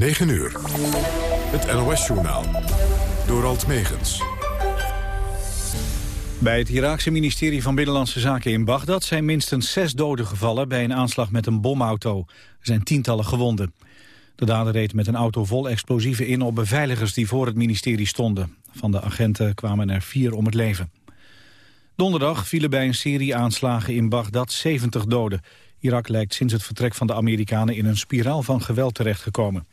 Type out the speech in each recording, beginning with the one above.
9 uur. Het NOS-journaal. Door Alt Megens. Bij het Iraakse ministerie van Binnenlandse Zaken in Bagdad... zijn minstens zes doden gevallen bij een aanslag met een bomauto. Er zijn tientallen gewonden. De dader reed met een auto vol explosieven in op beveiligers die voor het ministerie stonden. Van de agenten kwamen er vier om het leven. Donderdag vielen bij een serie aanslagen in Bagdad 70 doden. Irak lijkt sinds het vertrek van de Amerikanen in een spiraal van geweld terechtgekomen.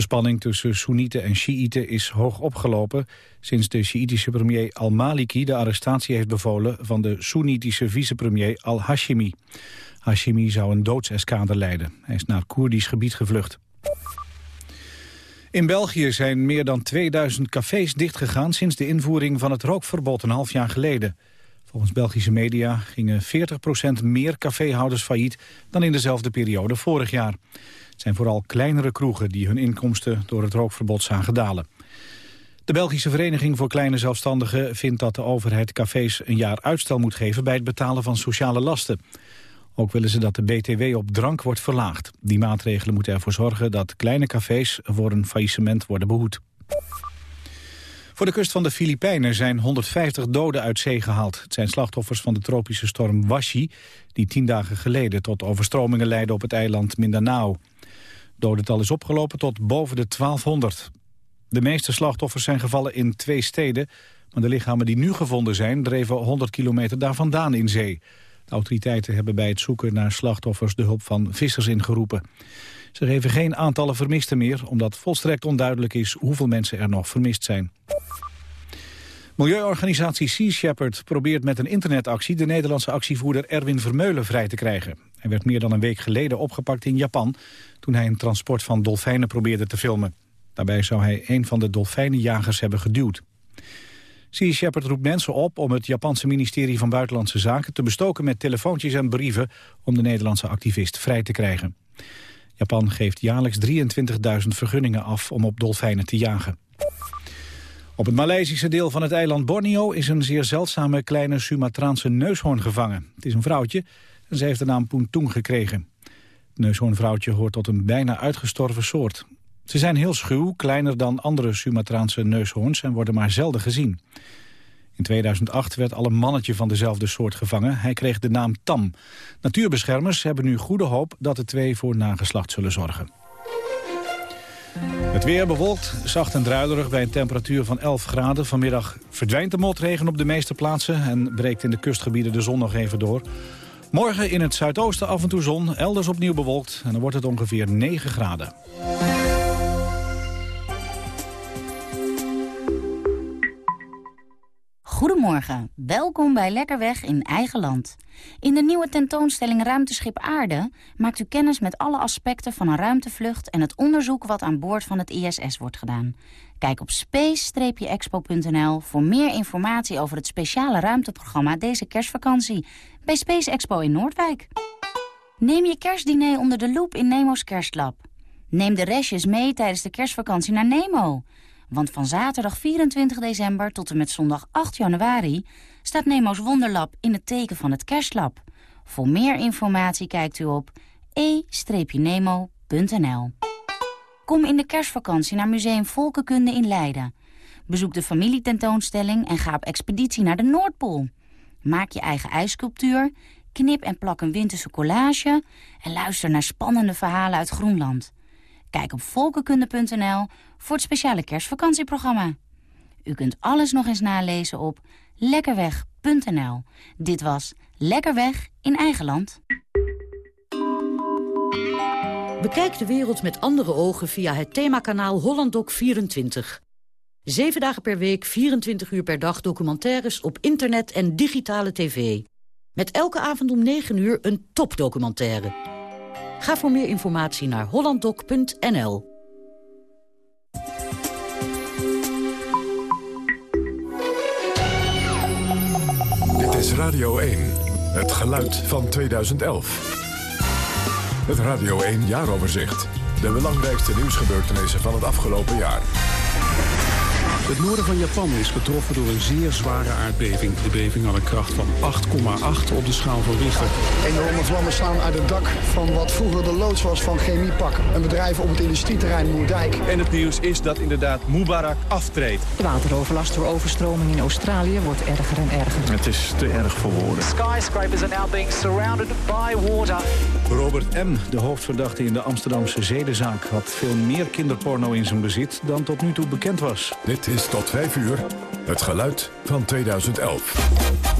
De spanning tussen Soenieten en Shiiten is hoog opgelopen... sinds de Sjiitische premier al-Maliki de arrestatie heeft bevolen... van de Soenitische vicepremier al-Hashimi. Hashimi zou een doodseskade leiden. Hij is naar Koerdisch gebied gevlucht. In België zijn meer dan 2000 cafés dichtgegaan... sinds de invoering van het rookverbod een half jaar geleden. Volgens Belgische media gingen 40% meer caféhouders failliet... dan in dezelfde periode vorig jaar. Zijn vooral kleinere kroegen die hun inkomsten door het rookverbod zagen dalen. De Belgische Vereniging voor Kleine Zelfstandigen vindt dat de overheid cafés een jaar uitstel moet geven bij het betalen van sociale lasten. Ook willen ze dat de BTW op drank wordt verlaagd. Die maatregelen moeten ervoor zorgen dat kleine cafés voor een faillissement worden behoed. Voor de kust van de Filipijnen zijn 150 doden uit zee gehaald. Het zijn slachtoffers van de tropische storm Washi... die tien dagen geleden tot overstromingen leidde op het eiland Mindanao. Dodental is opgelopen tot boven de 1200. De meeste slachtoffers zijn gevallen in twee steden... maar de lichamen die nu gevonden zijn dreven 100 kilometer daar vandaan in zee. De autoriteiten hebben bij het zoeken naar slachtoffers de hulp van vissers ingeroepen. Ze geven geen aantallen vermisten meer, omdat volstrekt onduidelijk is hoeveel mensen er nog vermist zijn. Milieuorganisatie Sea Shepherd probeert met een internetactie de Nederlandse actievoerder Erwin Vermeulen vrij te krijgen. Hij werd meer dan een week geleden opgepakt in Japan toen hij een transport van dolfijnen probeerde te filmen. Daarbij zou hij een van de dolfijnenjagers hebben geduwd. Sea Shepherd roept mensen op om het Japanse ministerie van Buitenlandse Zaken te bestoken met telefoontjes en brieven om de Nederlandse activist vrij te krijgen. Japan geeft jaarlijks 23.000 vergunningen af om op dolfijnen te jagen. Op het Maleisische deel van het eiland Borneo is een zeer zeldzame kleine Sumatraanse neushoorn gevangen. Het is een vrouwtje en ze heeft de naam Puntung gekregen. Het neushoornvrouwtje hoort tot een bijna uitgestorven soort. Ze zijn heel schuw, kleiner dan andere Sumatraanse neushoorns en worden maar zelden gezien. In 2008 werd al een mannetje van dezelfde soort gevangen. Hij kreeg de naam Tam. Natuurbeschermers hebben nu goede hoop dat de twee voor nageslacht zullen zorgen. Het weer bewolkt, zacht en druilerig bij een temperatuur van 11 graden. Vanmiddag verdwijnt de motregen op de meeste plaatsen... en breekt in de kustgebieden de zon nog even door. Morgen in het zuidoosten af en toe zon, elders opnieuw bewolkt... en dan wordt het ongeveer 9 graden. Goedemorgen, welkom bij Lekkerweg in eigen land. In de nieuwe tentoonstelling Ruimteschip Aarde maakt u kennis met alle aspecten van een ruimtevlucht en het onderzoek wat aan boord van het ISS wordt gedaan. Kijk op space-expo.nl voor meer informatie over het speciale ruimteprogramma deze kerstvakantie bij Space Expo in Noordwijk. Neem je kerstdiner onder de loep in Nemo's Kerstlab. Neem de restjes mee tijdens de kerstvakantie naar Nemo. Want van zaterdag 24 december tot en met zondag 8 januari... staat Nemo's Wonderlab in het teken van het Kerstlab. Voor meer informatie kijkt u op e-nemo.nl. Kom in de kerstvakantie naar Museum Volkenkunde in Leiden. Bezoek de familietentoonstelling en ga op expeditie naar de Noordpool. Maak je eigen ijssculptuur, knip en plak een winterse collage... en luister naar spannende verhalen uit Groenland... Kijk op volkenkunde.nl voor het speciale kerstvakantieprogramma. U kunt alles nog eens nalezen op lekkerweg.nl. Dit was Lekkerweg in eigen land. Bekijk de wereld met andere ogen via het themakanaal HollandDoc24. Zeven dagen per week, 24 uur per dag documentaires op internet en digitale tv. Met elke avond om 9 uur een topdocumentaire. Ga voor meer informatie naar hollanddoc.nl. Dit is Radio 1, het geluid van 2011. Het Radio 1 jaaroverzicht. De belangrijkste nieuwsgebeurtenissen van het afgelopen jaar. Het noorden van Japan is getroffen door een zeer zware aardbeving. De beving had een kracht van 8,8 op de schaal van Richter. Enorme vlammen slaan uit het dak van wat vroeger de loods was van Chemiepak. Een bedrijf op het industrieterrein Moerdijk. En het nieuws is dat inderdaad Mubarak aftreedt. De wateroverlast door overstroming in Australië wordt erger en erger. Het is te erg voor woorden. Skyscrapers are now being surrounded by water. Robert M., de hoofdverdachte in de Amsterdamse zedenzaak... had veel meer kinderporno in zijn bezit dan tot nu toe bekend was. Dit is tot 5 uur het geluid van 2011.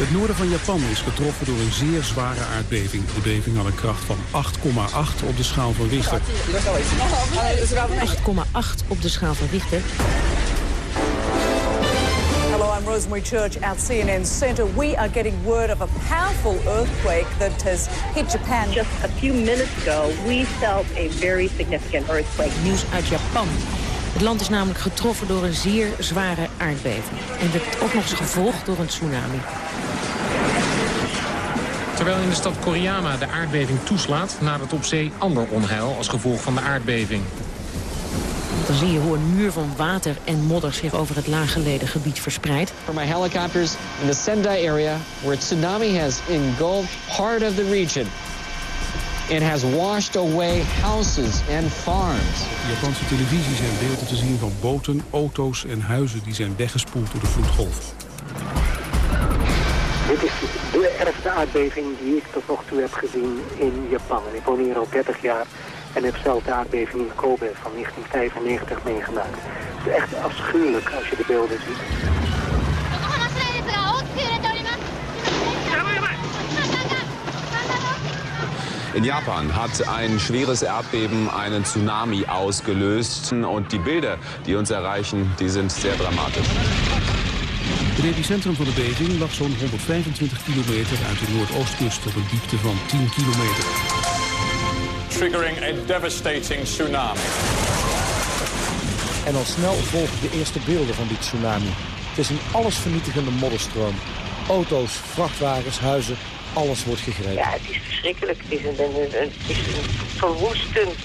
Het noorden van Japan is getroffen door een zeer zware aardbeving. De beving had een kracht van 8,8 op de schaal van Richter. 8,8 op de schaal van Richter. Hello, I'm Rosemary Church at CNN Center. We are getting word of a powerful earthquake that has hit Japan. Just a few minutes ago, we felt a very significant earthquake. Nieuws uit Japan. Het land is namelijk getroffen door een zeer zware aardbeving. En werd ook nog eens gevolgd door een tsunami. Terwijl in de stad Koriyama de aardbeving toeslaat... nadert op zee ander onheil als gevolg van de aardbeving. Dan zie je hoe een muur van water en modder zich over het laaggelegen gebied verspreidt. From my helicopters in the Sendai area, where tsunami has engulfed part of the region. It has washed away houses and farms. Op de Japanse televisie zijn beelden te zien van boten, auto's en huizen die zijn weggespoeld door de vloedgolf. Dit is de ergste aardbeving die ik tot nog toe heb gezien in Japan. En ik woon hier al 30 jaar en heb zelf de aardbeving in Kobe van 1995 meegemaakt. Het is echt afschuwelijk als je de beelden ziet. In Japan hat ein schweres Erdbeben einen Tsunami ausgelöst. Und die Bilder, die uns erreichen, die sind sehr dramatisch. Het epicentrum van de beving lag zo'n 125 kilometer uit de noordoostkust op een diepte van 10 kilometer. Triggering a devastating tsunami. En al snel volgen de eerste beelden van die tsunami. Het is een allesvernietigende modderstroom. Auto's, vrachtwagens, huizen, alles wordt gegrepen. Ja, het is verschrikkelijk. Het is een, een, een, het is een verwoestend.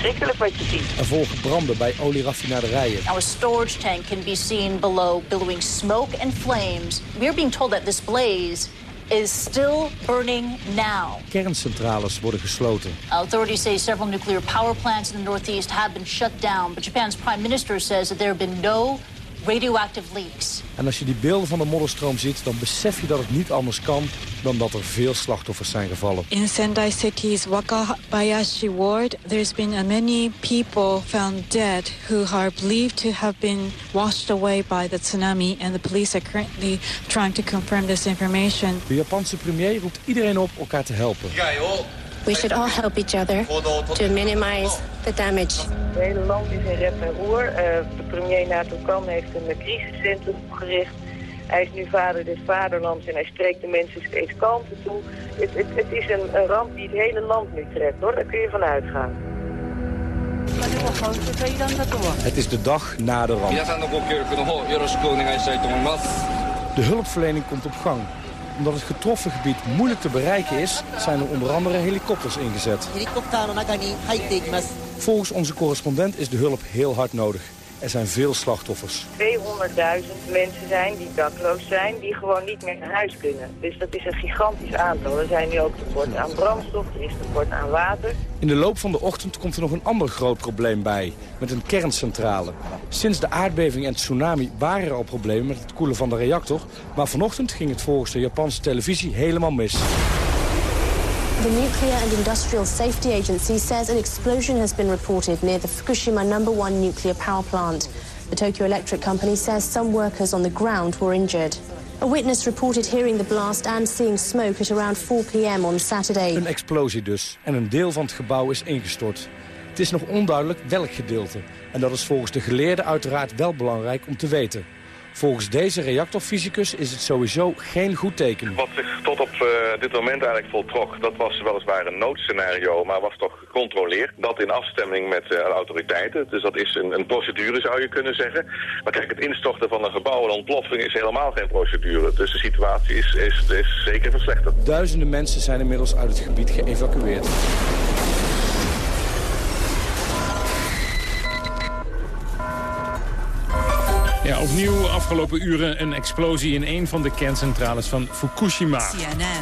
Het is verschrikkelijk wat je ziet. Er volgen branden bij olieraffinaderijen. Our storage tank can be seen below, billowing smoke and flames. We're being told that this blaze is still burning now. Kerncentrales worden gesloten. Authorities say several nuclear power plants in the northeast have been shut down, but Japan's prime minister says that there have been no radioactive leaks. En als je die beelden van de modderstroom ziet, dan besef je dat het niet anders kan dan dat er veel slachtoffers zijn gevallen. In Sendai City's Wakabayashi ward, there's been many people found dead who are believed to have been washed away by the tsunami and the police are currently trying to confirm this information. De Japanse premier roept iedereen op elkaar te helpen. We should all help each other to minimize the damage. Het hele land is in rep en roer. Uh, de premier Nato Kan heeft een crisiscentrum opgericht. Hij is nu vader des vaderlands en hij spreekt de mensen steeds kalmte toe. Het, het, het is een, een, ramp die het hele land nu treft, hoor. Daar kun je van uitgaan. Het is de dag na de ramp. De hulpverlening komt op gang. Omdat het getroffen gebied moeilijk te bereiken is, zijn er onder andere helikopters ingezet. Volgens onze correspondent is de hulp heel hard nodig. Er zijn veel slachtoffers. 200.000 mensen zijn die dakloos zijn, die gewoon niet meer naar huis kunnen. Dus dat is een gigantisch aantal. Er zijn nu ook tekort aan brandstof, er is tekort aan water. In de loop van de ochtend komt er nog een ander groot probleem bij, met een kerncentrale. Sinds de aardbeving en tsunami waren er al problemen met het koelen van de reactor, maar vanochtend ging het volgens de Japanse televisie helemaal mis. The Nuclear and Industrial Safety Agency says an explosion has been reported near the Fukushima number one nuclear power plant. The Tokyo Electric Company says some workers on the ground were injured. A witness reported hearing the blast and seeing smoke at around 4 p.m. on Saturday. Een explosie dus. En een deel van het gebouw is ingestort. Het is nog onduidelijk welk gedeelte. En dat is volgens de geleerden uiteraard wel belangrijk om te weten. Volgens deze reactorfysicus is het sowieso geen goed teken. Wat zich tot op uh, dit moment eigenlijk voltrok, dat was weliswaar een noodscenario, maar was toch gecontroleerd. Dat in afstemming met uh, de autoriteiten. Dus dat is een, een, procedure zou je kunnen zeggen. Maar kijk, het instorten van een gebouw en ontploffing is helemaal geen procedure. Dus de situatie is, is, is zeker verslechterd. Duizenden mensen zijn inmiddels uit het gebied geëvacueerd. Ja, opnieuw afgelopen uren een explosie in een van de kerncentrales van Fukushima.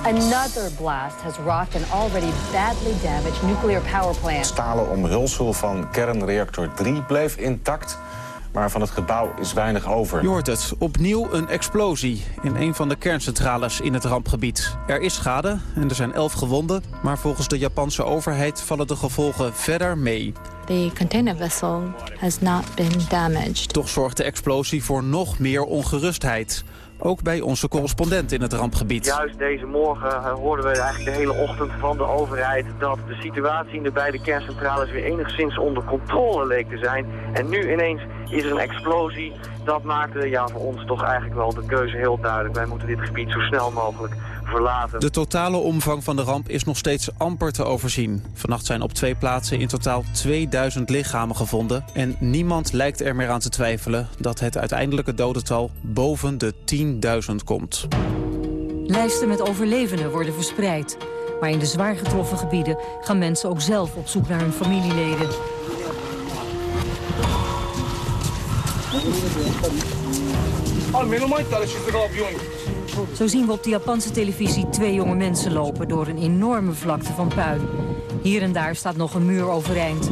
Another blast has rocked an already badly damaged nuclear power plant. Stalen omhulsel van kernreactor 3 bleef intact. Maar van het gebouw is weinig over. Je hoort het. Opnieuw een explosie in een van de kerncentrales in het rampgebied. Er is schade en er zijn elf gewonden. Maar volgens de Japanse overheid vallen de gevolgen verder mee. The container vessel has not been damaged. Toch zorgt de explosie voor nog meer ongerustheid. Ook bij onze correspondent in het rampgebied. Juist deze morgen uh, hoorden we eigenlijk de hele ochtend van de overheid dat de situatie in de beide kerncentrales weer enigszins onder controle leek te zijn. En nu ineens is er een explosie. Dat maakte ja, voor ons toch eigenlijk wel de keuze heel duidelijk. Wij moeten dit gebied zo snel mogelijk verlaten. De totale omvang van de ramp is nog steeds amper te overzien. Vannacht zijn op twee plaatsen in totaal 2000 lichamen gevonden. En niemand lijkt er meer aan te twijfelen dat het uiteindelijke dodental boven de 10.000 komt. Lijsten met overlevenden worden verspreid. Maar in de zwaar getroffen gebieden gaan mensen ook zelf op zoek naar hun familieleden. Zo zien we op de Japanse televisie twee jonge mensen lopen door een enorme vlakte van puin. Hier en daar staat nog een muur overeind.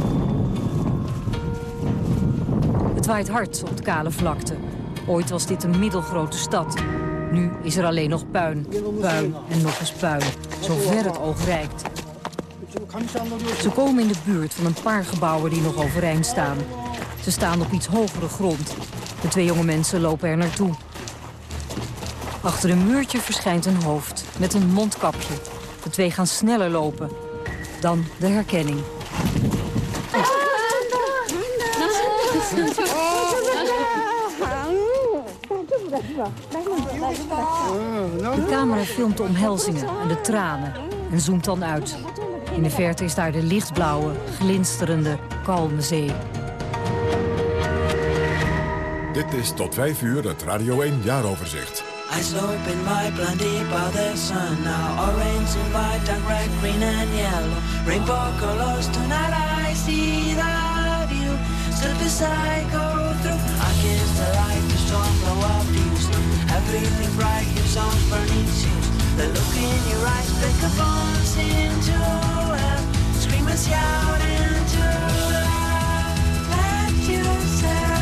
Het waait hard op de kale vlakte. Ooit was dit een middelgrote stad. Nu is er alleen nog puin, puin en nog eens puin. Zover het oog reikt. Ze komen in de buurt van een paar gebouwen die nog overeind staan. Ze staan op iets hogere grond. De twee jonge mensen lopen er naartoe. Achter een muurtje verschijnt een hoofd met een mondkapje. De twee gaan sneller lopen. Dan de herkenning. De camera filmt de omhelzingen en de tranen en zoomt dan uit. In de verte is daar de lichtblauwe, glinsterende, kalme zee. Dit is tot 5 uur het Radio 1 jaaroverzicht. I slope in my blondie by the sun now Orange and white and red, green and yellow. Rainbow colors tonight I see that you Stood beside, go through. I kiss the light, the storm blow up you Everything bright, your songs burning shoes The look in your eyes, break a bones into hell Scream and shout into love Let yourself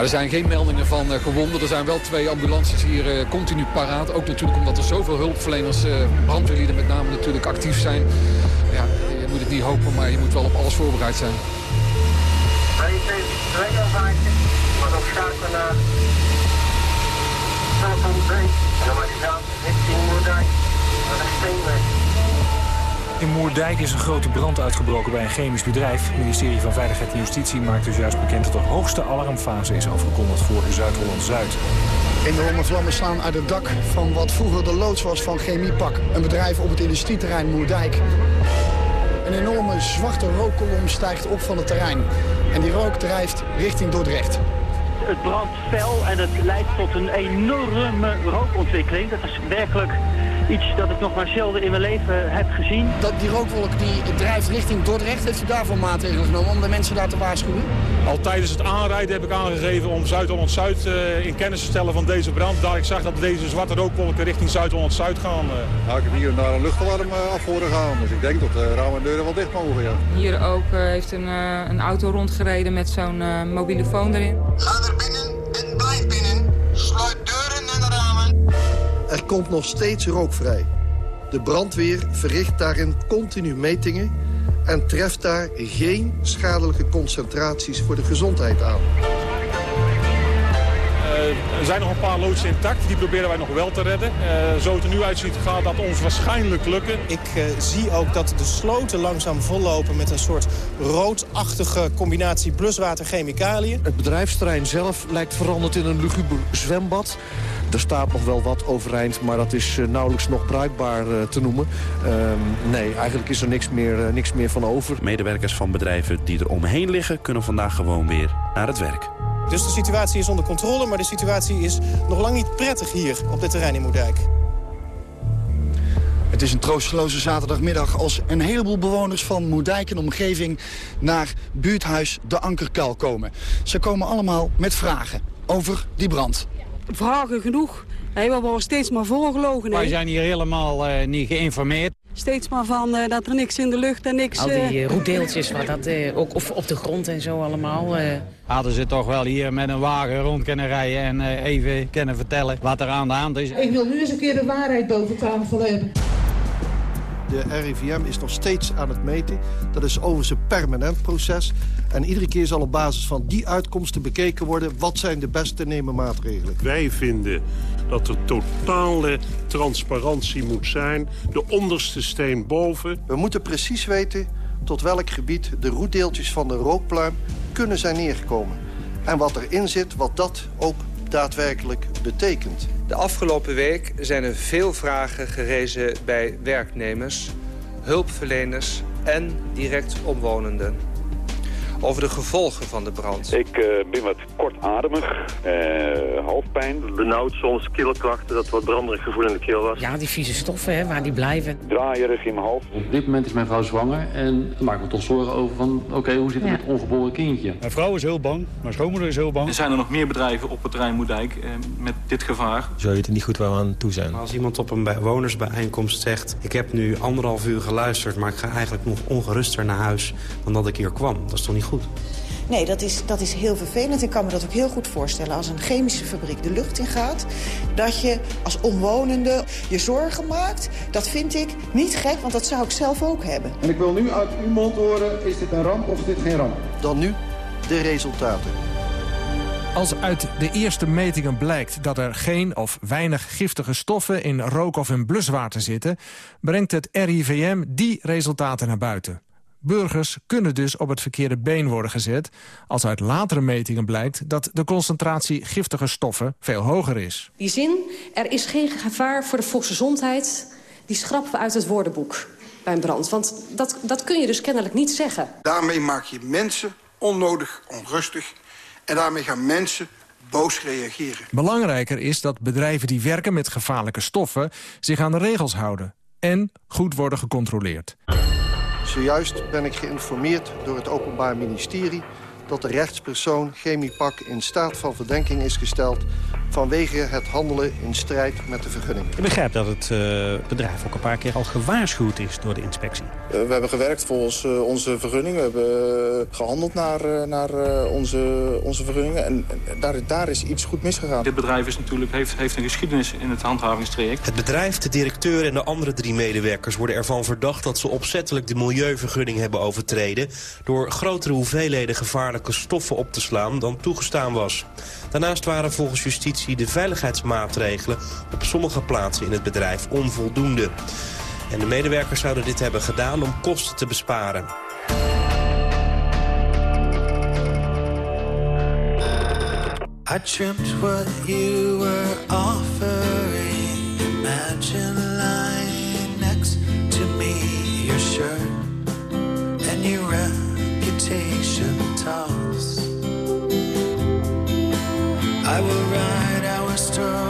Nou, er zijn geen meldingen van uh, gewonden. Er zijn wel twee ambulances hier uh, continu paraat. Ook natuurlijk omdat er zoveel hulpverleners, uh, brandweerlieden met name natuurlijk actief zijn. Ja, je moet het niet hopen, maar je moet wel op alles voorbereid zijn. 52, maar nog schakelen naar maar die gaat richting Moerdijk, naar de Steenweg. In Moerdijk is een grote brand uitgebroken bij een chemisch bedrijf. Het ministerie van Veiligheid en Justitie maakt dus juist bekend... dat de hoogste alarmfase is afgekondigd voor Zuid-Holland-Zuid. Enorme vlammen slaan uit het dak van wat vroeger de loods was van Chemiepak. Een bedrijf op het industrieterrein Moerdijk. Een enorme zwarte rookkolom stijgt op van het terrein. En die rook drijft richting Dordrecht. Het brandt fel en het leidt tot een enorme rookontwikkeling. Dat is werkelijk iets dat ik nog maar zelden in mijn leven heb gezien. Dat, die rookwolk die drijft richting Dordrecht. Heeft u daarvoor maatregelen genomen om de mensen daar te waarschuwen? Al tijdens het aanrijden heb ik aangegeven om Zuid-Holland-Zuid uh, in kennis te stellen van deze brand. Daar ik zag dat deze zwarte rookwolken richting Zuid-Holland-Zuid gaan. Nou, ik heb hier naar een luchtalarm uh, af horen gaan. Dus ik denk dat de ramen en deuren wel dicht mogen, ja. Hier ook heeft een, een auto rondgereden met zo'n mobiele phone erin. Ga er binnen en blijf binnen. Sluit. Er komt nog steeds rook vrij. De brandweer verricht daarin continu metingen en treft daar geen schadelijke concentraties voor de gezondheid aan. Uh, er zijn nog een paar loodsen intact, die proberen wij nog wel te redden. Uh, zo het er nu uitziet gaat dat ons waarschijnlijk lukken. Ik uh, zie ook dat de sloten langzaam vollopen met een soort roodachtige combinatie bluswater-chemicaliën. Het bedrijfsterrein zelf lijkt veranderd in een luguber zwembad. Er staat nog wel wat overeind, maar dat is nauwelijks nog bruikbaar te noemen. Ehm, nee, eigenlijk is er niks meer, niks meer van over. Medewerkers van bedrijven die er omheen liggen... kunnen vandaag gewoon weer naar het werk. Dus de situatie is onder controle, maar de situatie is nog lang niet prettig hier op dit terrein in Moerdijk. Het is een troosteloze zaterdagmiddag als een heleboel bewoners van Moerdijk en omgeving naar buurthuis De Ankerkuil komen. Ze komen allemaal met vragen over die brand. Vragen genoeg. we worden steeds maar voorgelogen. Wij zijn hier helemaal uh, niet geïnformeerd. Steeds maar van uh, dat er niks in de lucht en niks... Al die uh, roetdeeltjes, wat dat, uh, ook of op de grond en zo allemaal. Hadden ze toch wel hier met een wagen rond kunnen rijden en even kunnen vertellen wat er aan de hand is. Ik wil nu eens een keer de waarheid boven tafel hebben. De RIVM is nog steeds aan het meten. Dat is overigens een permanent proces. En iedere keer zal op basis van die uitkomsten bekeken worden... wat zijn de beste nemen maatregelen. Wij vinden dat er totale transparantie moet zijn. De onderste steen boven. We moeten precies weten tot welk gebied de roetdeeltjes van de rookpluim kunnen zijn neergekomen. En wat erin zit, wat dat ook daadwerkelijk betekent. De afgelopen week zijn er veel vragen gerezen bij werknemers, hulpverleners en direct omwonenden over de gevolgen van de brand. Ik uh, ben wat kortademig, uh, hoofdpijn. Benauwd, soms keelklachten, dat wat branderig gevoel in de keel was. Ja, die vieze stoffen, hè, waar die blijven. Draaierig in mijn hoofd. Op dit moment is mijn vrouw zwanger en ik maak me toch zorgen over van... oké, hoe zit het ja. met het ongeboren kindje? Mijn vrouw is heel bang, mijn schoonmoeder is heel bang. Er zijn er nog meer bedrijven op het terrein Moerdijk eh, met dit gevaar. Zou je het niet goed waar we aan toe zijn? Als iemand op een bewonersbijeenkomst zegt... ik heb nu anderhalf uur geluisterd, maar ik ga eigenlijk nog ongeruster naar huis... dan dat ik hier kwam. Dat is toch niet goed? Nee, dat is, dat is heel vervelend. Ik kan me dat ook heel goed voorstellen. Als een chemische fabriek de lucht in gaat... dat je als omwonende je zorgen maakt. Dat vind ik niet gek, want dat zou ik zelf ook hebben. En ik wil nu uit uw mond horen, is dit een ramp of is dit geen ramp? Dan nu de resultaten. Als uit de eerste metingen blijkt dat er geen of weinig giftige stoffen in rook of in bluswater zitten, brengt het RIVM die resultaten naar buiten. Burgers kunnen dus op het verkeerde been worden gezet... als uit latere metingen blijkt dat de concentratie giftige stoffen veel hoger is. Die zin, er is geen gevaar voor de volksgezondheid... die schrappen we uit het woordenboek bij een brand. Want dat, dat kun je dus kennelijk niet zeggen. Daarmee maak je mensen onnodig onrustig... en daarmee gaan mensen boos reageren. Belangrijker is dat bedrijven die werken met gevaarlijke stoffen... zich aan de regels houden en goed worden gecontroleerd. Zojuist ben ik geïnformeerd door het Openbaar Ministerie... dat de rechtspersoon Chemiepak in staat van verdenking is gesteld... vanwege het handelen in strijd met de vergunning. Ik begrijp dat het uh, bedrijf ook een paar keer al gewaarschuwd is door de inspectie. Uh, we hebben gewerkt volgens uh, onze vergunning. We hebben gehandeld naar, naar onze, onze vergunningen. En, en daar, daar is iets goed misgegaan. Dit bedrijf is natuurlijk, heeft, heeft een geschiedenis in het handhavingstraject. Het bedrijf, de directeur en de andere drie medewerkers worden ervan verdacht... dat ze opzettelijk de milieuvergunning hebben overtreden... door grotere hoeveelheden gevaarlijke stoffen op te slaan dan toegestaan was. Daarnaast waren volgens justitie de veiligheidsmaatregelen op sommige plaatsen in het bedrijf onvoldoende. En de medewerkers zouden dit hebben gedaan om kosten te besparen. I dreamt what you were offering. Imagine I will write our story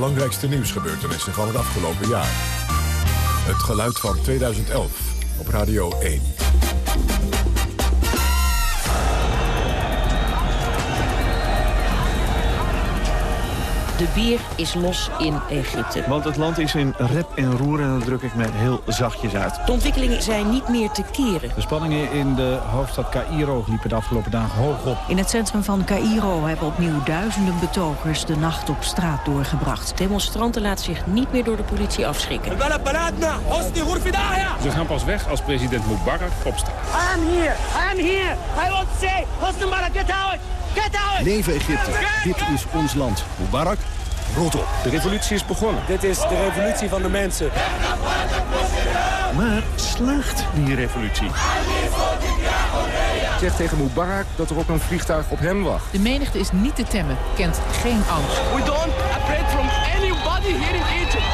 belangrijkste nieuwsgebeurtenissen van het afgelopen jaar. Het geluid van 2011 op Radio 1. De bier is los in Egypte. Want het land is in rep en roer en dat druk ik me heel zachtjes uit. De ontwikkelingen zijn niet meer te keren. De spanningen in de hoofdstad Cairo liepen de afgelopen dagen hoog op. In het centrum van Cairo hebben opnieuw duizenden betogers de nacht op straat doorgebracht. Demonstranten laten zich niet meer door de politie afschrikken. Ze gaan pas weg als president Mubarak opstaat. I'm here. I'm here. I want to say, Hosni Mubarak, get out. Get out. Leven Egypte, dit is ons land. Mubarak, rolt op. De revolutie is begonnen. Dit is de revolutie van de mensen. Maar slaagt die revolutie? Zegt tegen Mubarak dat er ook een vliegtuig op hem wacht. De menigte is niet te temmen, kent geen angst. We don't afraid from anybody here in Egypt.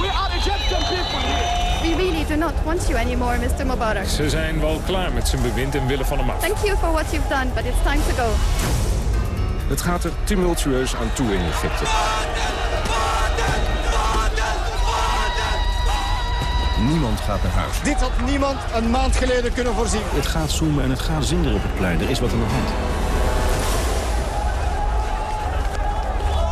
We are Egyptian people here. We really do not want you anymore, Mr. Mubarak. Ze zijn wel klaar met zijn bewind en willen van hem af. Thank you for what you've done, but it's time to go. Het gaat er tumultueus aan toe in Egypte. Niemand gaat naar huis. Dit had niemand een maand geleden kunnen voorzien. Het gaat zoomen en het gaat zinderen op het plein. Er is wat aan de hand.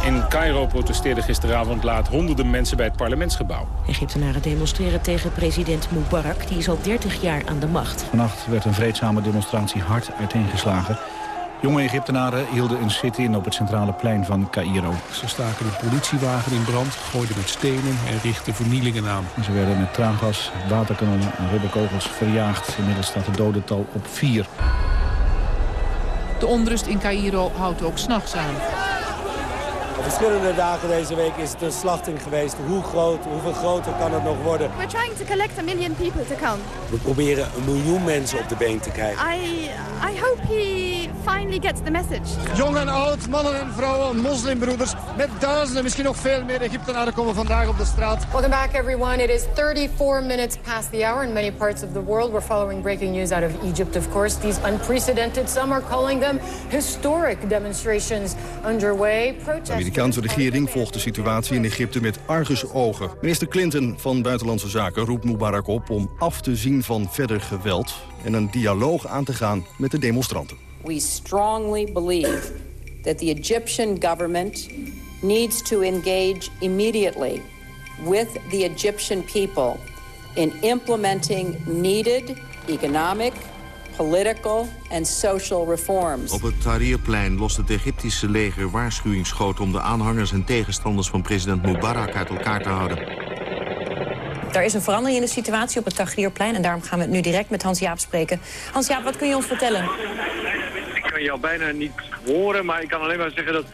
In Cairo protesteerden gisteravond laat honderden mensen bij het parlementsgebouw. Egyptenaren demonstreren tegen president Mubarak. Die is al 30 jaar aan de macht. Vannacht werd een vreedzame demonstratie hard uiteengeslagen. Jonge Egyptenaren hielden een sit-in op het centrale plein van Cairo. Ze staken een politiewagen in brand, gooiden met stenen en richtten vernielingen aan. Ze werden met traangas, waterkanonnen en rubberkogels verjaagd. Inmiddels staat het dodental op vier. De onrust in Cairo houdt ook s'nachts aan. Op verschillende dagen deze week is het een slachting geweest. Hoe groot, hoeveel groter kan het nog worden? We're trying to collect a million people to come. We proberen een miljoen mensen op de been te krijgen. I, I hope he finally gets the message. Jong en oud, mannen en vrouwen, moslimbroeders. Met duizenden, misschien nog veel meer Egyptenaren komen vandaag op de straat. Welcome back, everyone. It is 34 minutes past the hour in many parts of the world. We're following breaking news out of Egypt, of course. These unprecedented, some are calling them historic demonstrations underway. De Amerikaanse regering volgt de situatie in Egypte met argusogen. Minister Clinton van Buitenlandse Zaken roept Mubarak op om af te zien van verder geweld... en een dialoog aan te gaan met de demonstranten. We strongly believe that the Egyptian government needs to engage immediately with the Egyptian people in implementing needed economic, political and social reforms. Op het Tahrirplein lost het Egyptische leger waarschuwingsschoten... om de aanhangers en tegenstanders van president Mubarak uit elkaar te houden. Er is een verandering in de situatie op het Tahrirplein... en daarom gaan we het nu direct met Hans-Jaap spreken. Hans-Jaap, wat kun je ons vertellen? Ik kan jou bijna niet horen, maar ik kan alleen maar zeggen dat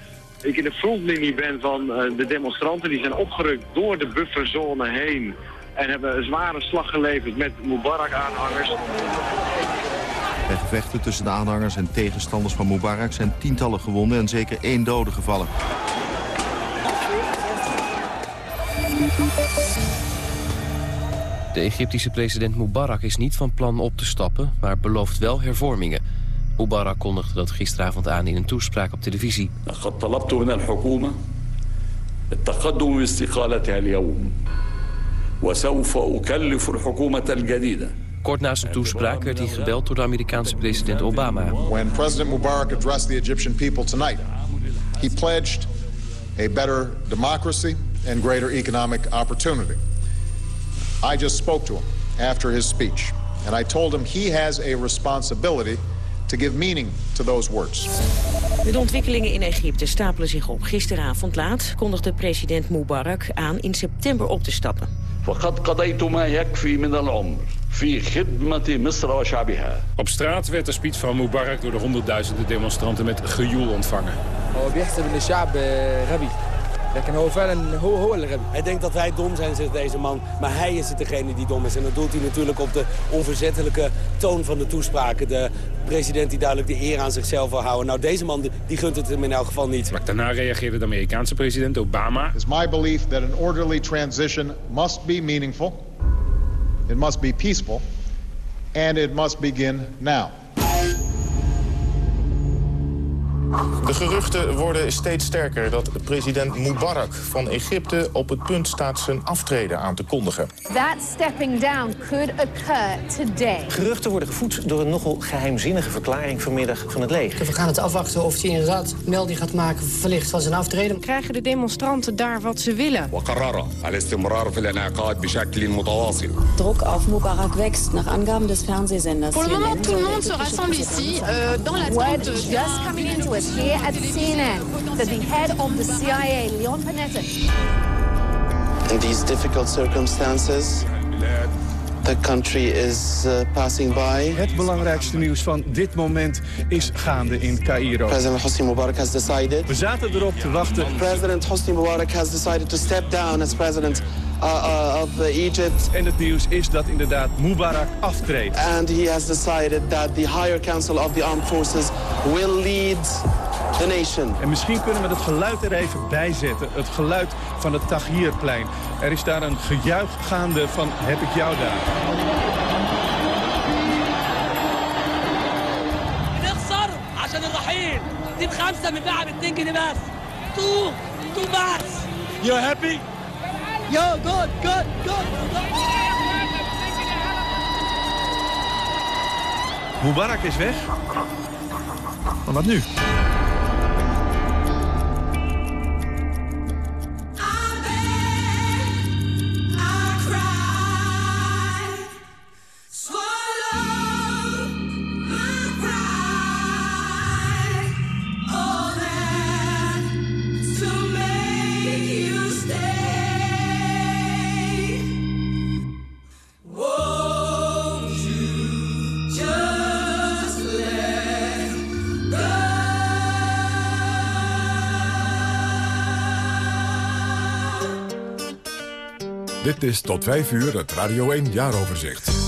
ik in de frontlinie ben van eh, de demonstranten. Die zijn opgerukt door de bufferzone heen en hebben een zware slag geleverd met Mubarak-aanhangers. Bij gevechten tussen de aanhangers en tegenstanders van Mubarak... zijn tientallen gewonden en zeker één dode gevallen. De Egyptische president Mubarak is niet van plan op te stappen... maar belooft wel hervormingen. Mubarak kondigde dat gisteravond aan in een toespraak op televisie. Kort na zijn toespraak werd hij gebeld door de Amerikaanse president Obama. When President Mubarak addressed the Egyptian people tonight, he pledged a better democracy and greater economic opportunity. I just spoke to him after his speech, and I told him he has a responsibility to give meaning to those words. De ontwikkelingen in Egypte stapelen zich op. Gisteravond laat kondigde president Mubarak aan in september op te stappen. Op straat werd de speech van Mubarak door de honderdduizenden demonstranten met gejoel ontvangen. Hij denkt dat wij dom zijn, zegt deze man. Maar hij is het degene die dom is. En dat doet hij natuurlijk op de onverzettelijke toon van de toespraken. De president die duidelijk de eer aan zichzelf wil houden. Nou, deze man die gunt het hem in elk geval niet. Maar daarna reageerde de Amerikaanse president Obama. It's my belief that an orderly transition must be meaningful. It must be peaceful. And it must begin now. De geruchten worden steeds sterker dat president Mubarak van Egypte op het punt staat zijn aftreden aan te kondigen. That stepping down could occur today. Geruchten worden gevoed door een nogal geheimzinnige verklaring vanmiddag van het leger. We gaan het afwachten of hij inderdaad melding gaat maken verlicht van zijn aftreden. Krijgen de demonstranten daar wat ze willen? Druck auf Mubarak wächst, nach Angaben des Fernsehsenders. Pour le moment, tout le monde se rassemble ici, dans l'attente de... us here at CNN that the head of the CIA, Leon Panetta... In these difficult circumstances, the country is uh, passing by. Het belangrijkste nieuws van dit moment is gaande in Cairo. President Hosni Mubarak has decided. We zaten erop te wachten. President Hosni Mubarak has decided to step down as president uh, uh, of uh, Egypt. En het nieuws is dat inderdaad Mubarak aftreedt. And he has decided that the higher council of the armed forces will lead the nation. En misschien kunnen we het geluid er even bij zetten. Het geluid van het Tahrirplein. Er is daar een gejuich gaande van heb ik jou daar. You're happy? Yo, good, good, good. Mubarak is weg. Maar wat nu? Dit is tot 5 uur het Radio 1 Jaaroverzicht.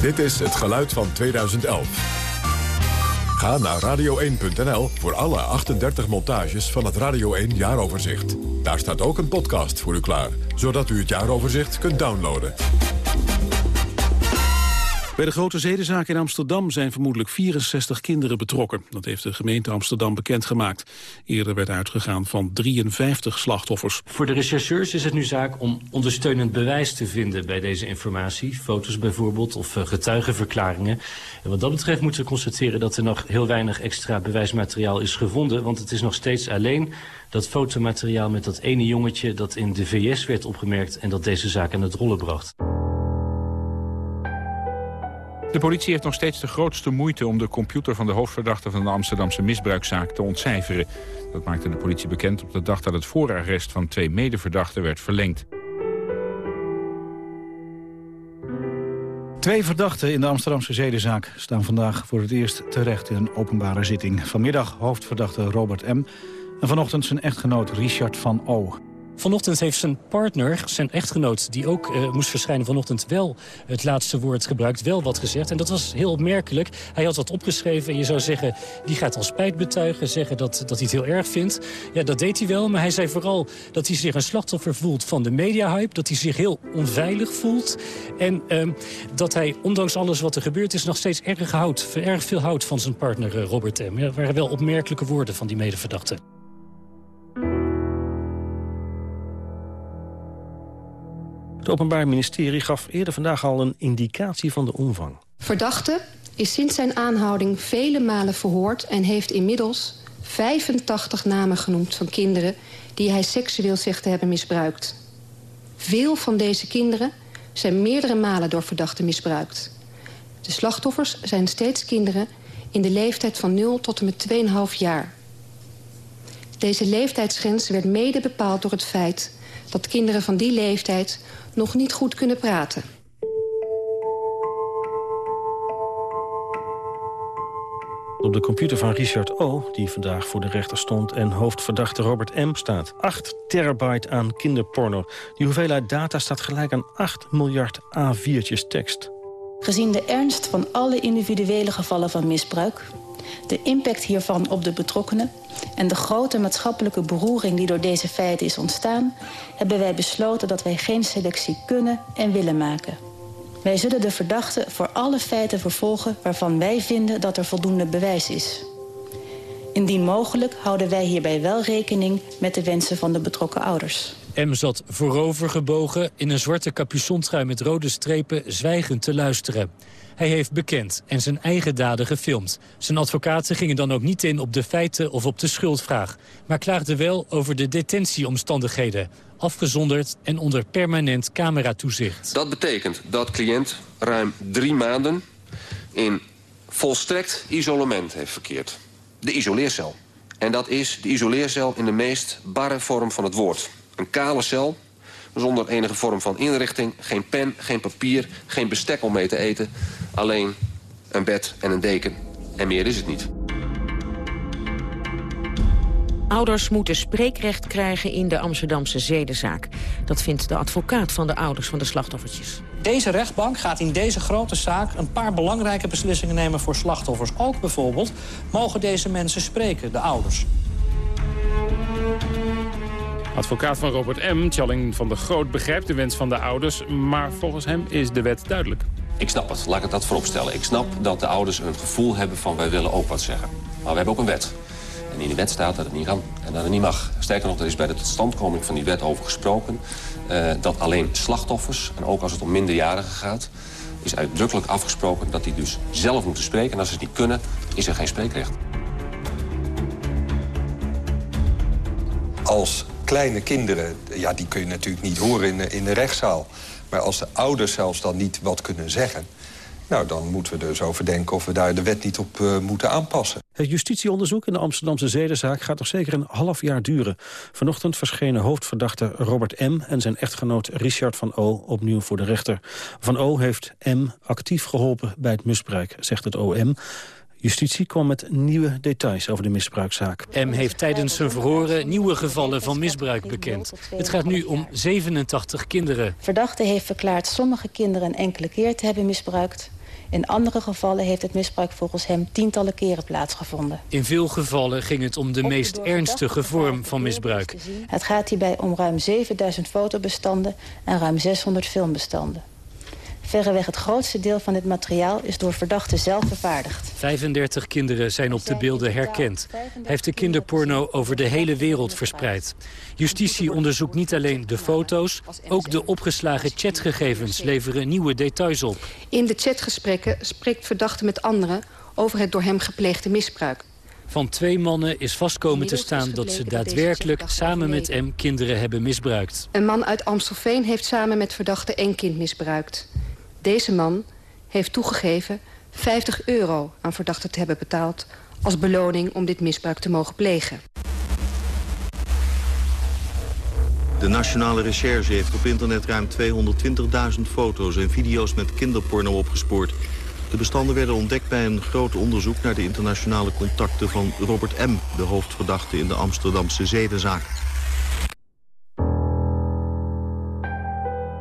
Dit is het geluid van 2011. Ga naar radio1.nl voor alle 38 montages van het Radio 1 Jaaroverzicht. Daar staat ook een podcast voor u klaar, zodat u het jaaroverzicht kunt downloaden. Bij de grote zedenzaak in Amsterdam zijn vermoedelijk 64 kinderen betrokken. Dat heeft de gemeente Amsterdam bekendgemaakt. Eerder werd uitgegaan van 53 slachtoffers. Voor de rechercheurs is het nu zaak om ondersteunend bewijs te vinden bij deze informatie. Foto's bijvoorbeeld of eh, getuigenverklaringen. En wat dat betreft moeten we constateren dat er nog heel weinig extra bewijsmateriaal is gevonden. Want het is nog steeds alleen dat fotomateriaal met dat ene jongetje dat in de VS werd opgemerkt en dat deze zaak aan het rollen bracht. De politie heeft nog steeds de grootste moeite om de computer van de hoofdverdachte van de Amsterdamse misbruikzaak te ontcijferen. Dat maakte de politie bekend op de dag dat het voorarrest van twee medeverdachten werd verlengd. Twee verdachten in de Amsterdamse zedenzaak staan vandaag voor het eerst terecht in een openbare zitting. Vanmiddag hoofdverdachte Robert M. en vanochtend zijn echtgenoot Richard van O. Vanochtend heeft zijn partner, zijn echtgenoot, die ook uh, moest verschijnen vanochtend, wel het laatste woord gebruikt, wel wat gezegd. En dat was heel opmerkelijk. Hij had wat opgeschreven en je zou zeggen, die gaat al spijt betuigen, zeggen dat, dat hij het heel erg vindt. Ja, dat deed hij wel, maar hij zei vooral dat hij zich een slachtoffer voelt van de mediahype, dat hij zich heel onveilig voelt. En uh, dat hij, ondanks alles wat er gebeurd is, nog steeds erg, erg veel houdt van zijn partner uh, Robert M. Dat waren wel opmerkelijke woorden van die medeverdachte. Het Openbaar Ministerie gaf eerder vandaag al een indicatie van de omvang. Verdachte is sinds zijn aanhouding vele malen verhoord... en heeft inmiddels 85 namen genoemd van kinderen... die hij seksueel zegt te hebben misbruikt. Veel van deze kinderen zijn meerdere malen door verdachten misbruikt. De slachtoffers zijn steeds kinderen in de leeftijd van 0 tot en met 2,5 jaar. Deze leeftijdsgrens werd mede bepaald door het feit dat kinderen van die leeftijd nog niet goed kunnen praten. Op de computer van Richard O., die vandaag voor de rechter stond... en hoofdverdachte Robert M. staat 8 terabyte aan kinderporno. Die hoeveelheid data staat gelijk aan 8 miljard A4'tjes tekst. Gezien de ernst van alle individuele gevallen van misbruik de impact hiervan op de betrokkenen en de grote maatschappelijke beroering die door deze feiten is ontstaan, hebben wij besloten dat wij geen selectie kunnen en willen maken. Wij zullen de verdachte voor alle feiten vervolgen waarvan wij vinden dat er voldoende bewijs is. Indien mogelijk houden wij hierbij wel rekening met de wensen van de betrokken ouders. M zat voorovergebogen in een zwarte capuchontrui met rode strepen zwijgend te luisteren. Hij heeft bekend en zijn eigen daden gefilmd. Zijn advocaten gingen dan ook niet in op de feiten of op de schuldvraag... maar klaagden wel over de detentieomstandigheden. Afgezonderd en onder permanent cameratoezicht. Dat betekent dat cliënt ruim drie maanden in volstrekt isolement heeft verkeerd. De isoleercel. En dat is de isoleercel in de meest barre vorm van het woord. Een kale cel zonder enige vorm van inrichting. Geen pen, geen papier, geen bestek om mee te eten. Alleen een bed en een deken. En meer is het niet. Ouders moeten spreekrecht krijgen in de Amsterdamse zedenzaak. Dat vindt de advocaat van de ouders van de slachtoffertjes. Deze rechtbank gaat in deze grote zaak een paar belangrijke beslissingen nemen voor slachtoffers. Ook bijvoorbeeld, mogen deze mensen spreken, de ouders? Advocaat van Robert M., Tjalling van der Groot, begrijpt de wens van de ouders... maar volgens hem is de wet duidelijk. Ik snap het, laat ik het dat vooropstellen. Ik snap dat de ouders een gevoel hebben van wij willen ook wat zeggen. Maar we hebben ook een wet. En in die wet staat dat het niet kan en dat het niet mag. Sterker nog, er is bij de totstandkoming van die wet over gesproken... Uh, dat alleen slachtoffers, en ook als het om minderjarigen gaat... is uitdrukkelijk afgesproken dat die dus zelf moeten spreken. En als ze het niet kunnen, is er geen spreekrecht. Als kleine kinderen, ja, die kun je natuurlijk niet horen in de, in de rechtszaal. Maar als de ouders zelfs dan niet wat kunnen zeggen... nou, dan moeten we dus overdenken of we daar de wet niet op uh, moeten aanpassen. Het justitieonderzoek in de Amsterdamse zedenzaak gaat nog zeker een half jaar duren. Vanochtend verschenen hoofdverdachte Robert M. en zijn echtgenoot Richard van O. opnieuw voor de rechter. Van O. heeft M. actief geholpen bij het misbruik, zegt het OM. Justitie kwam met nieuwe details over de misbruikzaak. M heeft tijdens zijn verhoren nieuwe gevallen van misbruik bekend. Het gaat nu om 87 kinderen. Verdachte heeft verklaard sommige kinderen een enkele keer te hebben misbruikt. In andere gevallen heeft het misbruik volgens hem tientallen keren plaatsgevonden. In veel gevallen ging het om de meest ernstige vorm van misbruik. Het gaat hierbij om ruim 7000 fotobestanden en ruim 600 filmbestanden. Verreweg het grootste deel van dit materiaal is door verdachten zelf vervaardigd. 35 kinderen zijn op de beelden herkend. Hij heeft de kinderporno over de hele wereld verspreid. Justitie onderzoekt niet alleen de foto's... ook de opgeslagen chatgegevens leveren nieuwe details op. In de chatgesprekken spreekt verdachte met anderen over het door hem gepleegde misbruik. Van twee mannen is vastkomen te staan dat ze daadwerkelijk samen met hem kinderen hebben misbruikt. Een man uit Amstelveen heeft samen met verdachte één kind misbruikt. Deze man heeft toegegeven 50 euro aan verdachte te hebben betaald... als beloning om dit misbruik te mogen plegen. De Nationale Recherche heeft op internet ruim 220.000 foto's en video's met kinderporno opgespoord. De bestanden werden ontdekt bij een groot onderzoek naar de internationale contacten van Robert M., de hoofdverdachte in de Amsterdamse zedenzaak.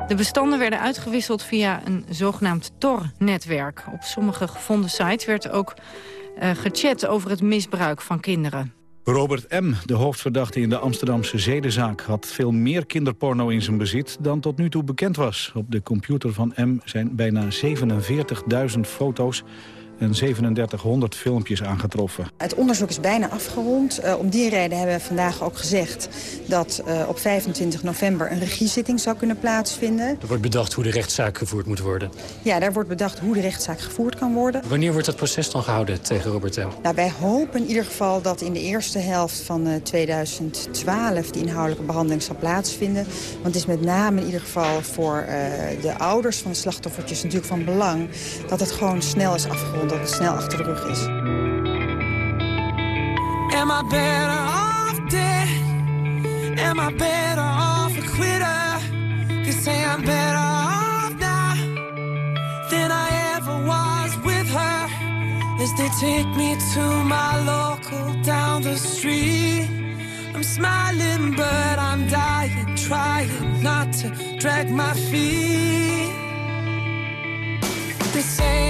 De bestanden werden uitgewisseld via een zogenaamd Tor-netwerk. Op sommige gevonden sites werd ook uh, gechat over het misbruik van kinderen. Robert M., de hoofdverdachte in de Amsterdamse zedenzaak... had veel meer kinderporno in zijn bezit dan tot nu toe bekend was. Op de computer van M zijn bijna 47.000 foto's en 3700 filmpjes aangetroffen. Het onderzoek is bijna afgerond. Uh, om die reden hebben we vandaag ook gezegd dat uh, op 25 november een regiezitting zou kunnen plaatsvinden. Er wordt bedacht hoe de rechtszaak gevoerd moet worden. Ja, daar wordt bedacht hoe de rechtszaak gevoerd kan worden. Wanneer wordt dat proces dan gehouden tegen Robert M? Nou, wij hopen in ieder geval dat in de eerste helft van uh, 2012 die inhoudelijke behandeling zal plaatsvinden. Want het is met name in ieder geval voor de ouders van de slachtoffertjes natuurlijk van belang dat het gewoon snel is afgerond dat het snel achter de rug is. Am I better off dead? Am I better off a quitter? They say I'm better off now than I ever was with her. As they take me to my local down the street. I'm smiling, but I'm dying, trying not to drag my feet. They say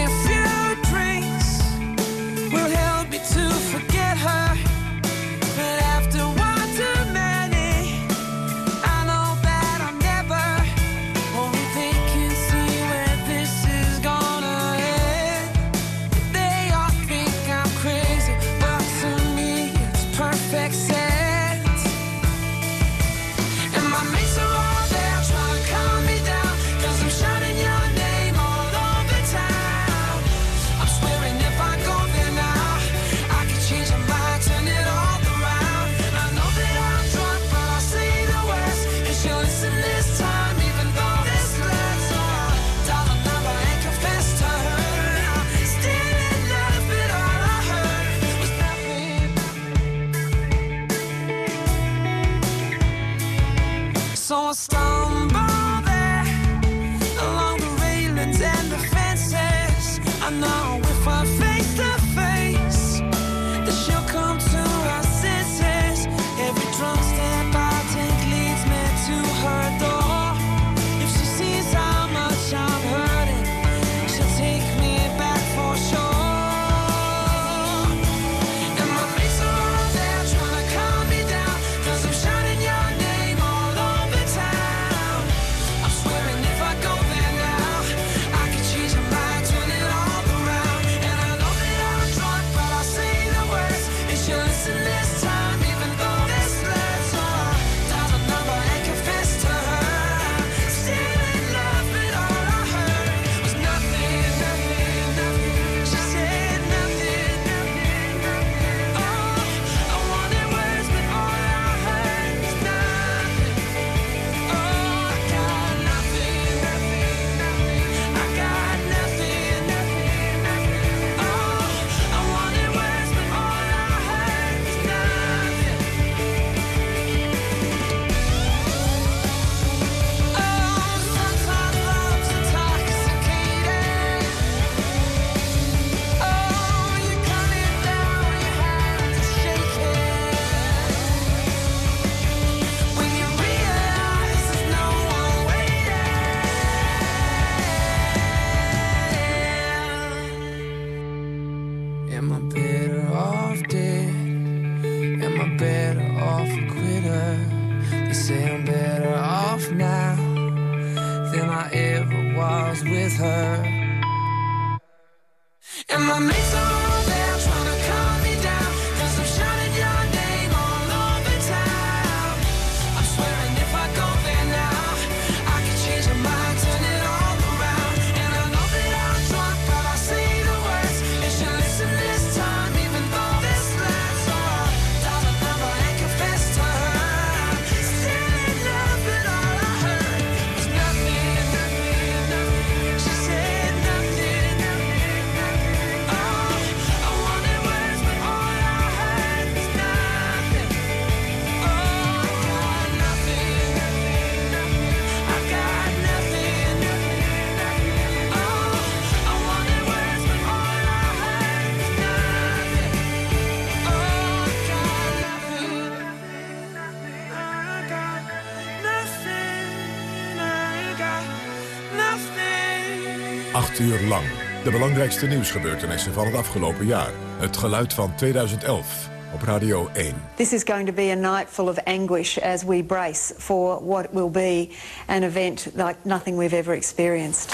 8 uur lang. De belangrijkste nieuwsgebeurtenissen van het afgelopen jaar. Het geluid van 2011 op Radio 1. This is going to be a night full of anguish as we brace for what will be an event like nothing we've ever experienced.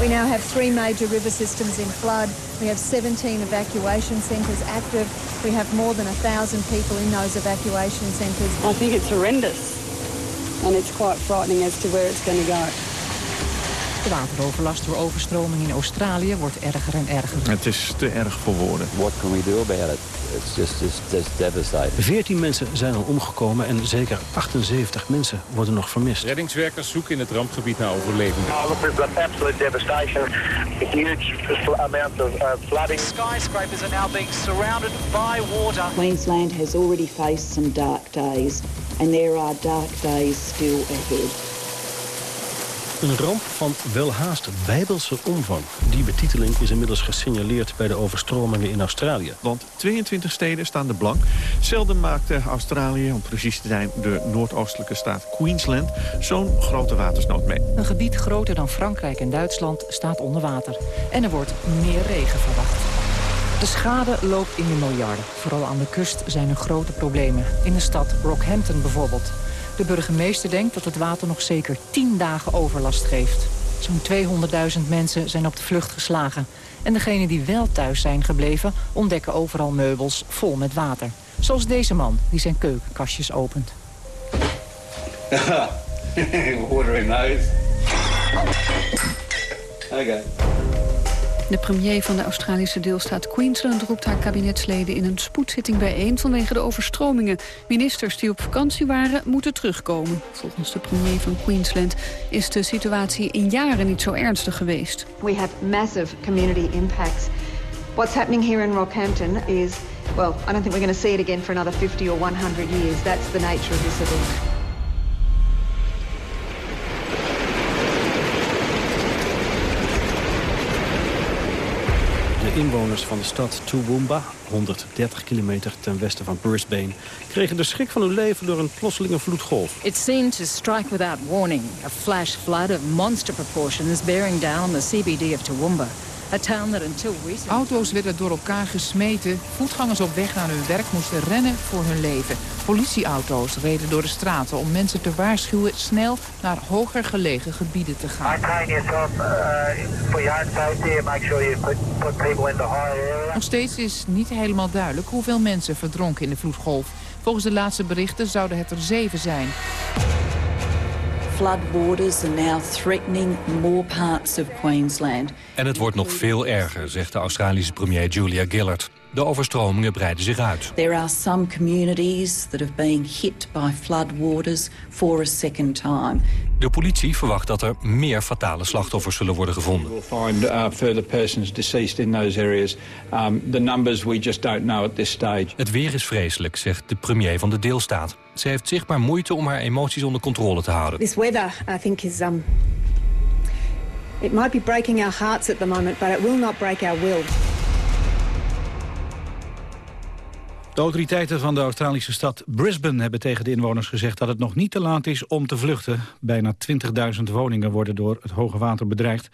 We now have three major river systems in flood. We have 17 evacuation centers active. We have more than 1,000 people in those evacuation centers. I think it's horrendous. And it's quite frightening as to where it's going to go. De wateroverlast door overstroming in Australië wordt erger en erger. Het is te erg voor woorden. What can we do about it? It's just, it's just devastating. 14 mensen zijn al omgekomen en zeker 78 mensen worden nog vermist. Reddingswerkers zoeken in het rampgebied naar overlevenden. Oh, look, we've got absolute devastation. A huge amount of uh, flooding. Skyscrapers are now being surrounded by water. Queensland has already faced some dark days, and there are dark days still ahead. Een ramp van welhaast bijbelse omvang. Die betiteling is inmiddels gesignaleerd bij de overstromingen in Australië. Want 22 steden staan de blank. Zelden maakte Australië, om precies te zijn de noordoostelijke staat Queensland, zo'n grote watersnood mee. Een gebied groter dan Frankrijk en Duitsland staat onder water. En er wordt meer regen verwacht. De schade loopt in de miljarden. Vooral aan de kust zijn er grote problemen. In de stad Rockhampton bijvoorbeeld. De burgemeester denkt dat het water nog zeker 10 dagen overlast geeft. Zo'n 200.000 mensen zijn op de vlucht geslagen. En degenen die wel thuis zijn gebleven... ontdekken overal meubels vol met water. Zoals deze man die zijn keukenkastjes opent. Water in those. Okay. De premier van de Australische deelstaat Queensland roept haar kabinetsleden in een spoedzitting bijeen vanwege de overstromingen. Ministers die op vakantie waren moeten terugkomen. Volgens de premier van Queensland is de situatie in jaren niet zo ernstig geweest. We have massive community impacts. What's happening here in Rockhampton is, well, I don't think we're going to see it again for another 50 or 100 years. That's the nature of this event. Inwoners van de stad Toowoomba, 130 kilometer ten westen van Brisbane... kregen de schrik van hun leven door een plotselinge vloedgolf. It seemed to strike without warning. A flash flood of monster proportions bearing down the CBD of Toowoomba. Auto's werden door elkaar gesmeten. Voetgangers op weg naar hun werk moesten rennen voor hun leven. Politieauto's reden door de straten om mensen te waarschuwen... snel naar hoger gelegen gebieden te gaan. Uh. Nog steeds is niet helemaal duidelijk hoeveel mensen verdronken in de vloedgolf. Volgens de laatste berichten zouden het er zeven zijn. Flood waters are now threatening more parts of Queensland. En het wordt nog veel erger, zegt de Australische premier Julia Gillard. De overstromingen breiden zich uit. There are some communities that have been hit by flood waters for a second time. De politie verwacht dat er meer fatale slachtoffers zullen worden gevonden. We'll find uh, further persons deceased in those areas. Um, the numbers we just don't know at this stage. Het weer is vreselijk, zegt de premier van de deelstaat. Ze heeft zichtbaar moeite om haar emoties onder controle te houden. This weather, I think, is um, it might be breaking our hearts at the moment, but it will not break our will. De autoriteiten van de Australische stad Brisbane hebben tegen de inwoners gezegd dat het nog niet te laat is om te vluchten. Bijna 20.000 woningen worden door het hoge water bedreigd.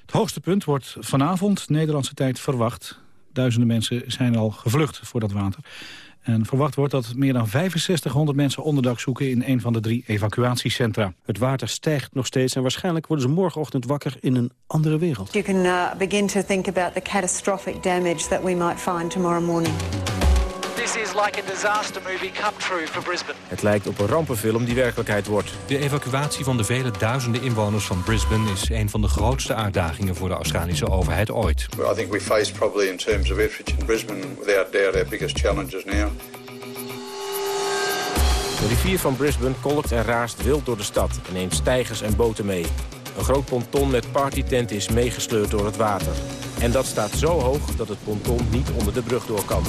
Het hoogste punt wordt vanavond, Nederlandse tijd, verwacht. Duizenden mensen zijn al gevlucht voor dat water. En verwacht wordt dat meer dan 6500 mensen onderdak zoeken in een van de drie evacuatiecentra. Het water stijgt nog steeds en waarschijnlijk worden ze morgenochtend wakker in een andere wereld. You can uh, begin to think about the catastrophic damage that we might find tomorrow morning. This is like a disaster movie come true for Brisbane. Het lijkt op een rampenfilm die werkelijkheid wordt. De evacuatie van de vele duizenden inwoners van Brisbane... is een van de grootste uitdagingen voor de Australische overheid ooit. Well, I think we face probably in terms of effort in Brisbane... without doubt our biggest challenges now. De rivier van Brisbane kolkt en raast wild door de stad... en neemt stijgers en boten mee. Een groot ponton met partytent is meegesleurd door het water. En dat staat zo hoog dat het ponton niet onder de brug door kan.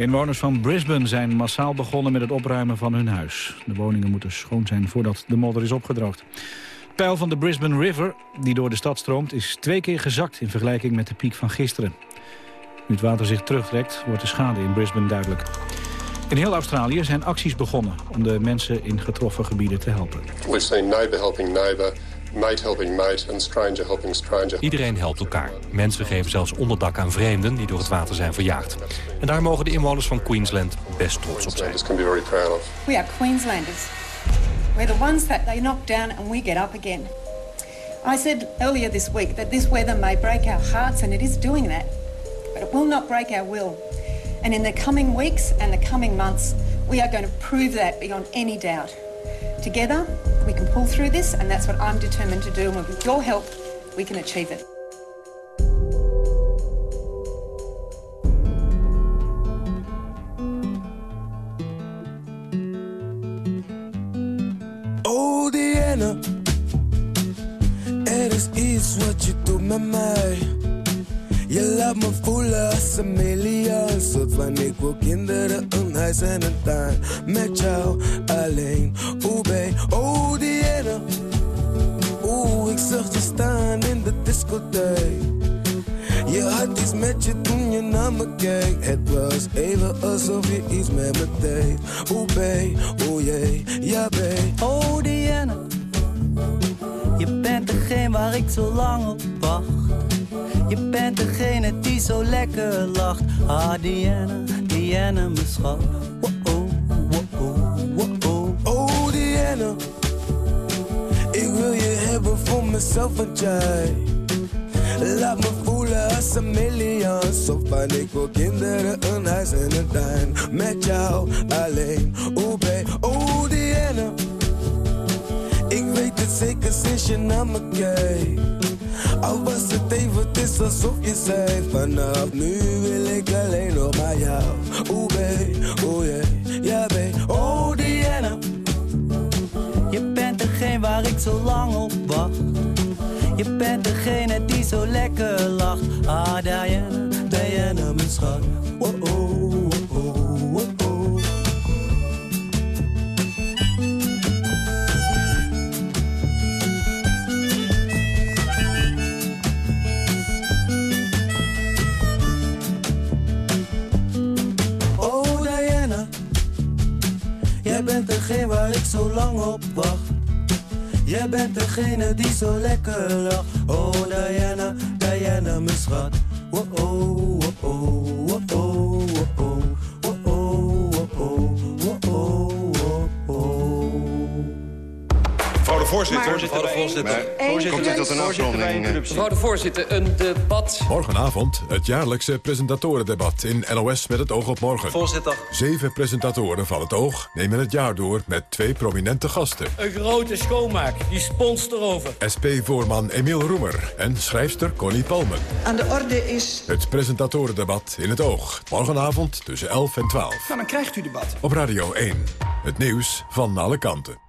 Inwoners van Brisbane zijn massaal begonnen met het opruimen van hun huis. De woningen moeten schoon zijn voordat de modder is opgedroogd. Het peil van de Brisbane River, die door de stad stroomt, is twee keer gezakt in vergelijking met de piek van gisteren. Nu het water zich terugtrekt, wordt de schade in Brisbane duidelijk. In heel Australië zijn acties begonnen om de mensen in getroffen gebieden te helpen. We've seen neighbour helping neighbour, mate helping mate and stranger helping stranger. Iedereen helpt elkaar. Mensen geven zelfs onderdak aan vreemden die door het water zijn verjaagd. En daar mogen de inwoners van Queensland best trots op zijn. We are Queenslanders. We're the ones that they knock down and we get up again. I said earlier this week that this weather may break our hearts, and it is doing that. But it will not break our will. And in the coming weeks and the coming months, we are going to prove that beyond any doubt. Together, we can pull through this, and that's what I'm determined to do. And with your help, we can achieve it. Oh Diana, er is iets wat je laat me voelen als een miljoen. Soort van ik wil kinderen, een huis en een tuin. Met jou alleen, oeh babe. Oh Diana, oeh ik zag je staan in de discotheek. Je had iets met je toen je naar me keek. Het was even alsof je iets met me deed. Oeh babe, oeh jee, ja babe. Oh Diana, je bent degene waar ik zo lang op wacht. Je bent degene die zo lekker lacht. Ah Diana, Diana mijn schat. Wow-oh, wow-oh, wow-oh. Oh Diana, ik wil je hebben voor mezelf en jij. Laat me voelen als een miljoen. Zo van ik wil kinderen, een huis en een tuin. Met jou alleen, oh babe, oh Diana. Ik weet het zeker sinds je naar me kijkt. Al was het even, is alsof je zei Vanaf nu wil ik alleen nog maar jou. Oeh babe, oeh yeah, ja babe Oh Diana. Je bent degene waar ik zo lang op wacht. Je bent degene die zo lekker lacht. Ah Diana, Diana mijn schat. Wow-oh, zo lang op wacht. Jij bent degene die zo lekker lacht. Oh Diana, Diana mijn schat. Oh, oh, oh, oh, Voorzitter. Mevrouw de voorzitter. Komt tot een afronding? Mevrouw de voorzitter, een debat. Morgenavond het jaarlijkse presentatorendebat in NOS met het oog op morgen. Voorzitter. Zeven presentatoren van het oog nemen het jaar door met twee prominente gasten. Een grote schoonmaak, die sponst erover. SP-voorman Emiel Roemer en schrijfster Connie Palmen. Aan de orde is... Het presentatorendebat in het oog. Morgenavond tussen 11 en 12. Nou, dan krijgt u debat. Op Radio 1. Het nieuws van alle kanten.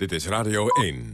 Dit is Radio 1.